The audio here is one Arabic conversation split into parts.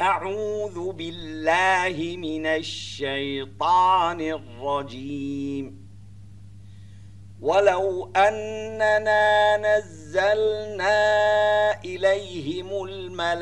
أعوذ بالله من الشيطان الرجيم. ولو أننا نزلنا إليهم الملائكة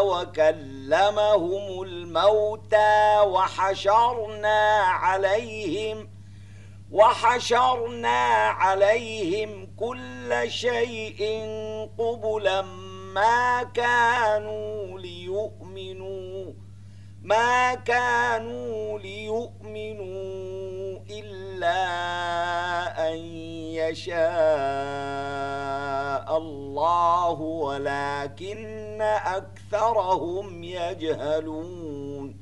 وكلمهم الموتى وحشرنا عليهم وحشرنا عليهم كل شيء قبلا ما كانوا ليؤمنوا ما كانوا ليؤمنوا إلا أن يشاء الله ولكن أكثرهم يجهلون.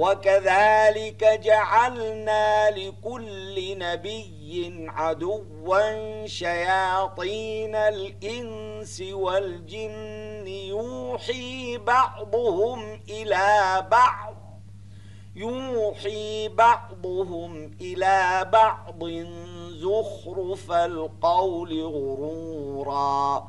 وكذلك جعلنا لكل نبي عدوا شياطين الإنس والجن يوحي بعضهم إلى بعض يوحي بعضهم إلى بعض زخرف القول غرورا.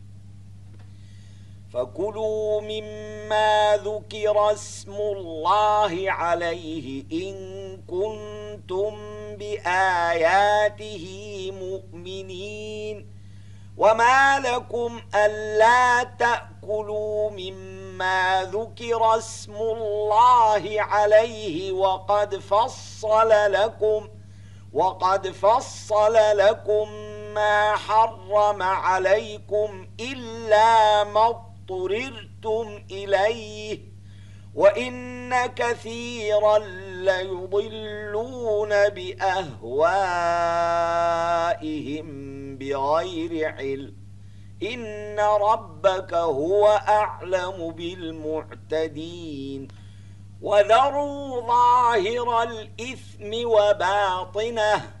فكلوا مما ذكر اسم الله عليه إن كنتم بآياته مؤمنين. وما لكم ألا تأكلوا مما ذكر اسم الله عليه وقد فصل لكم وقد فصل لكم ما حرم عليكم إلا ما اضطررتم إليه وإن كثيرا ليضلون بأهوائهم بغير علم. إن ربك هو أعلم بالمعتدين. وذروا ظاهر الإثم وباطنه.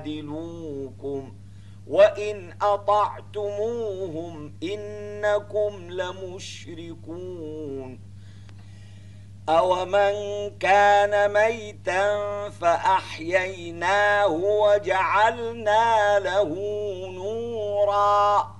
ليجادلوكم وإن أطعتموهم إنكم لمشركون أومن كان ميتا فأحييناه وجعلنا له نورا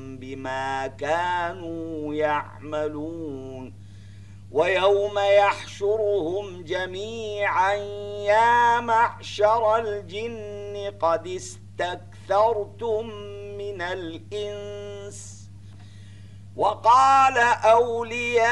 بما كانوا يعملون ويوم يحشرهم جميعا يا معشر الجن قد استكثرتم من الإنس. وقال أولياؤهم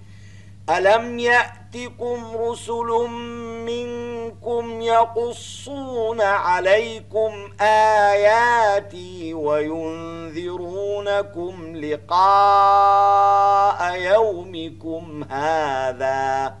ألم يأتكم رسل منكم يقصون عليكم آياتي وينذرونكم لقاء يومكم هذا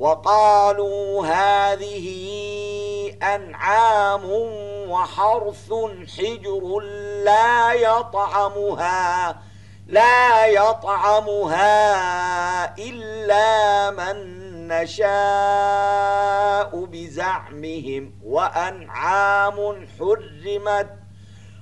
وقالوا هذه أنعام وحرث حجر لا يطعمها لا يطعمها إلا من نشاء بزعمهم وأنعام حرمت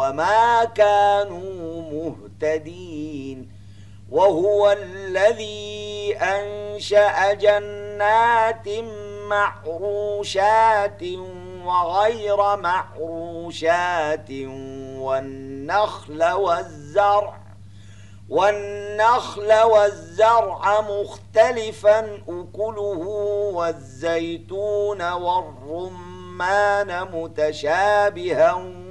وما كانوا مهتدين وهو الذي أنشأ جنات معروشات وغير معروشات والنخل والزرع والنخل والزرع مختلفا أكله والزيتون والرمان متشابها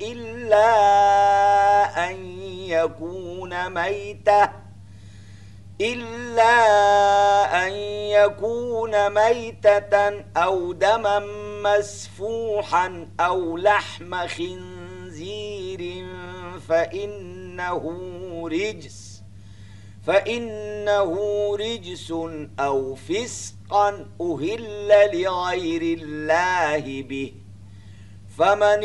إلا أن يكون ميتة إلا أن يكون ميتة أو دما مسفوحا أو لحم خنزير فإن فإنه رجس فإنه رجس أو فسقا أهل لغير الله به. فمن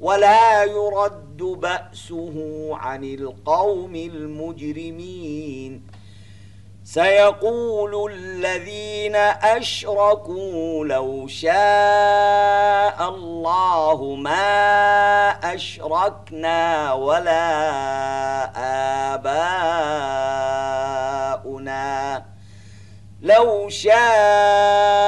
ولا يرد بأسه عن القوم المجرمين. سيقول الذين أشركوا لو شاء الله ما أشركنا ولا آباؤنا. لو شاء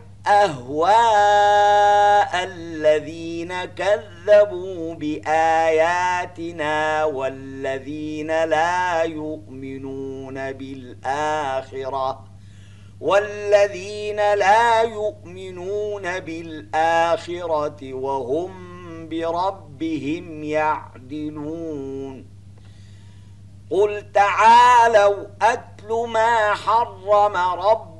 أهواء الذين كذبوا بآياتنا والذين لا يؤمنون بالآخرة والذين لا يؤمنون بالآخرة وهم بربهم يعدلون قل تعالوا أتل ما حرم رب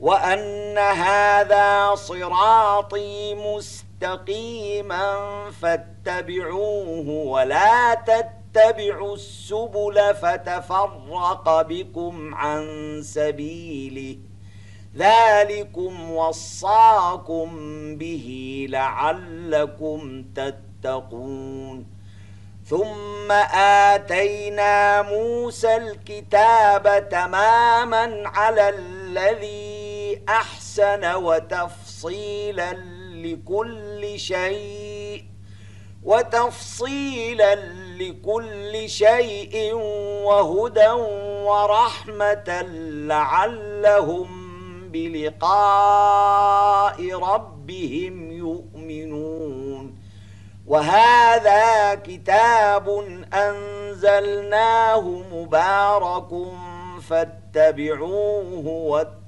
وأن هذا صراطي مستقيما فاتبعوه ولا تتبعوا السبل فتفرق بكم عن سبيله. ذلكم وصاكم به لعلكم تتقون. ثم آتينا موسى الكتاب تماما على الذي أحسن وتفصيلا لكل شيء وتفصيلا لكل شيء وهدى ورحمة لعلهم بلقاء ربهم يؤمنون. وهذا كتاب أنزلناه مبارك فاتبعوه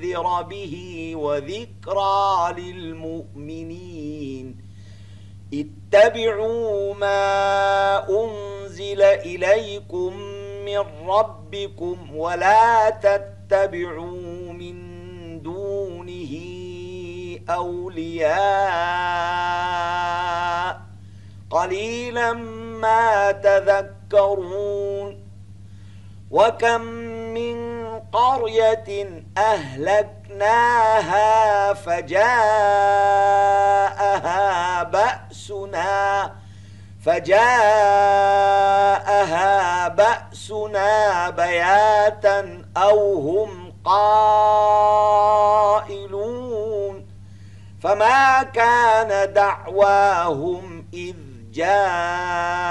لتنذر به وذكرى للمؤمنين اتبعوا ما أنزل إليكم من ربكم ولا تتبعوا من دونه أولياء قليلا ما تذكرون وكم قرية أهلكناها فجاءها بأسنا فجاءها بأسنا بياتا أو هم قائلون. فما كان دعواهم إذ جاءهم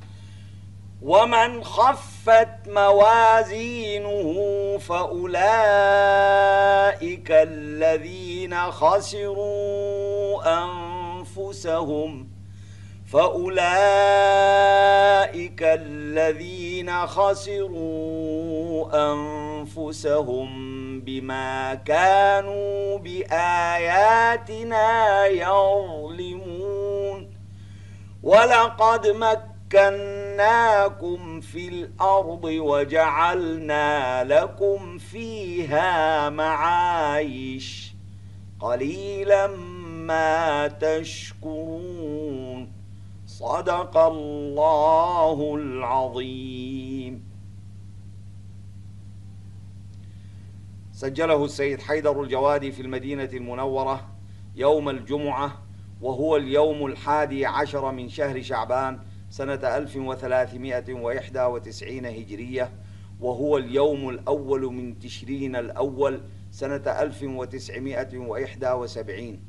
ومن خفت موازينه فأولئك الذين خسروا أنفسهم. فأولئك الذين خسروا أنفسهم بما كانوا بآياتنا يظلمون. ولقد مكناكم في الأرض وجعلنا لكم فيها معايش. قليلا ما تشكرون. صدق الله العظيم. سجله السيد حيدر الجوادي في المدينة المنورة يوم الجمعة وهو اليوم الحادي عشر من شهر شعبان سنة 1391 هجرية وهو اليوم الأول من تشرين الأول سنة 1971